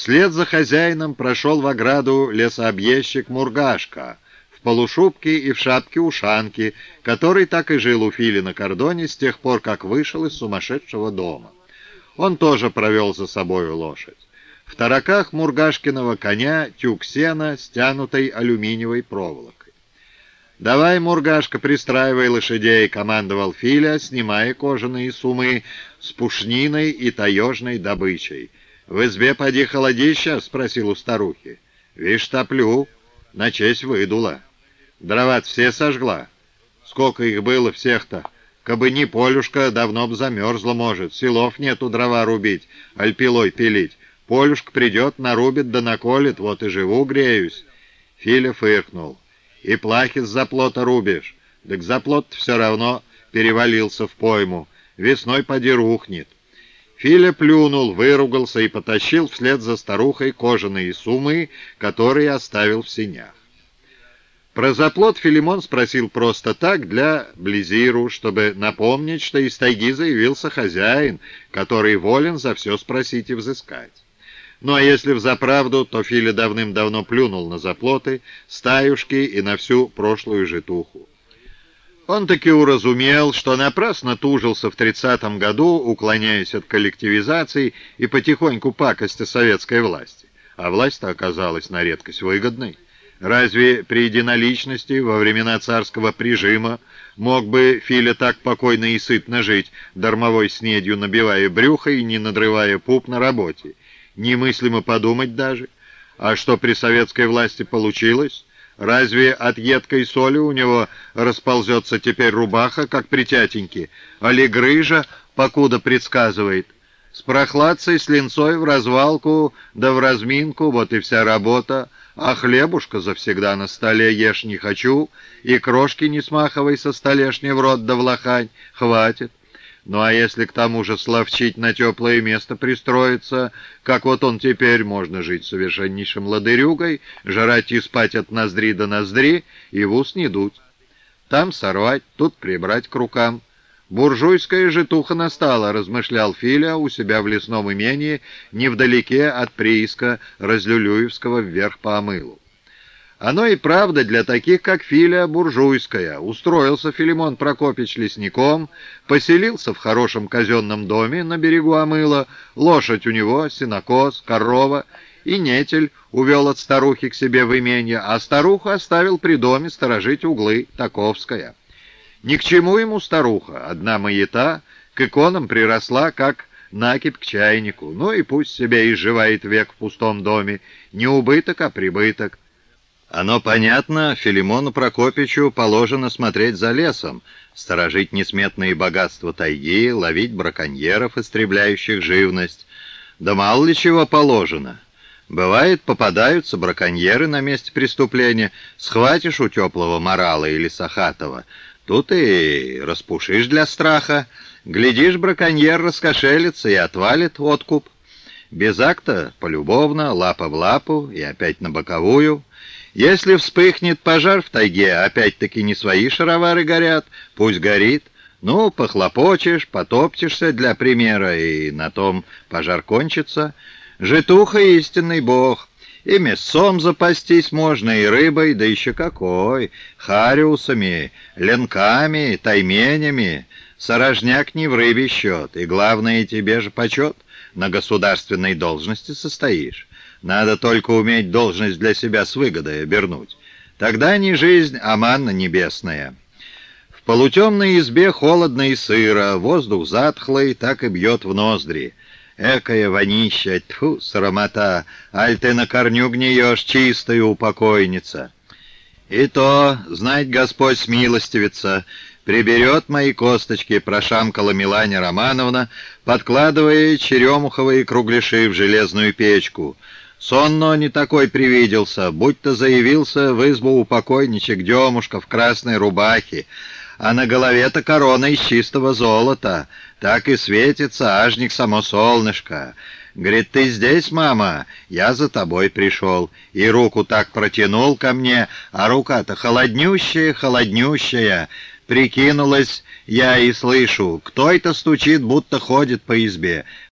Вслед за хозяином прошел в ограду лесообъездчик Мургашка в полушубке и в шапке-ушанке, который так и жил у Фили на кордоне с тех пор, как вышел из сумасшедшего дома. Он тоже провел за собою лошадь. В тараках Мургашкиного коня тюк сена, стянутой алюминиевой проволокой. «Давай, Мургашка, пристраивай лошадей», — командовал Филя, снимая кожаные сумы с пушниной и таежной добычей. «В избе поди холодища?» — спросил у старухи. «Вишь, топлю. На честь выдула. дрова все сожгла. Сколько их было всех-то? Кабы не полюшка, давно б замерзла, может. Силов нету дрова рубить, аль пилой пилить. Полюшка придет, нарубит да наколет, вот и живу, греюсь. Филя фыркнул. И плахи с заплота рубишь. Так заплот все равно перевалился в пойму. Весной поди рухнет. Филя плюнул, выругался и потащил вслед за старухой кожаные суммы, которые оставил в синях. Про заплот Филимон спросил просто так, для Близиру, чтобы напомнить, что из тайги заявился хозяин, который волен за все спросить и взыскать. Ну а если взаправду, то Филя давным-давно плюнул на заплоты, стаюшки и на всю прошлую житуху. Он таки уразумел, что напрасно тужился в тридцатом году, уклоняясь от коллективизации и потихоньку пакости советской власти. А власть-то оказалась на редкость выгодной. Разве при единоличности во времена царского прижима мог бы Филя так покойно и сытно жить, дармовой снедью набивая брюхо и не надрывая пуп на работе? Немыслимо подумать даже. А что при советской власти получилось? Разве от едкой соли у него расползется теперь рубаха, как при тятеньке? Али грыжа, покуда предсказывает? С прохладцей, с линцой в развалку, да в разминку, вот и вся работа. А хлебушка завсегда на столе ешь не хочу, и крошки не смахивай со столешни в рот да в лохань. Хватит. Ну а если к тому же словчить на теплое место пристроиться, как вот он теперь, можно жить совершеннейшим ладырюгой, жрать и спать от ноздри до ноздри и в ус не дуть. Там сорвать, тут прибрать к рукам. «Буржуйская житуха настала», — размышлял Филя у себя в лесном имении, невдалеке от прииска Разлюлюевского вверх по Амылу. Оно и правда для таких, как Филя, буржуйская. Устроился Филимон Прокопич лесником, поселился в хорошем казенном доме на берегу Амыла, лошадь у него, синокос, корова, и нетель увел от старухи к себе в именье, а старуху оставил при доме сторожить углы, Таковская. Ни к чему ему старуха, одна маята, к иконам приросла, как накипь к чайнику. Ну и пусть себе изживает век в пустом доме, не убыток, а прибыток. Оно понятно, Филимону Прокопичу положено смотреть за лесом, сторожить несметные богатства тайги, ловить браконьеров, истребляющих живность. Да мало ли чего положено. Бывает, попадаются браконьеры на месте преступления, схватишь у теплого морала или сахатова, тут и распушишь для страха, глядишь, браконьер раскошелится и отвалит откуп. Без акта полюбовно, лапа в лапу и опять на боковую — если вспыхнет пожар в тайге, опять-таки не свои шаровары горят, пусть горит. Ну, похлопочешь, потопчешься для примера, и на том пожар кончится. Житуха истинный бог. И мясом запастись можно, и рыбой, да еще какой, хариусами, ленками, тайменями. Сорожняк не в рыбе счет, и главное, тебе же почет, на государственной должности состоишь. Надо только уметь должность для себя с выгодой обернуть. Тогда не жизнь, а манна небесная. В полутемной избе холодно и сыро, воздух затхлый, так и бьет в ноздри. Экая вонища, тьфу, срамота, аль ты на корню гниешь, чистая упокойница. И то, знать Господь смилостивится, приберет мои косточки, прошамкала Миланя Романовна, подкладывая черемуховые кругляши в железную печку — Сонно не такой привиделся, будто заявился в избу у покойничек Демушка в красной рубахе, а на голове-то корона из чистого золота, так и светится ажник само солнышко. Говорит, ты здесь, мама? Я за тобой пришел. И руку так протянул ко мне, а рука-то холоднющая, холоднющая. Прикинулась я и слышу, кто это стучит, будто ходит по избе.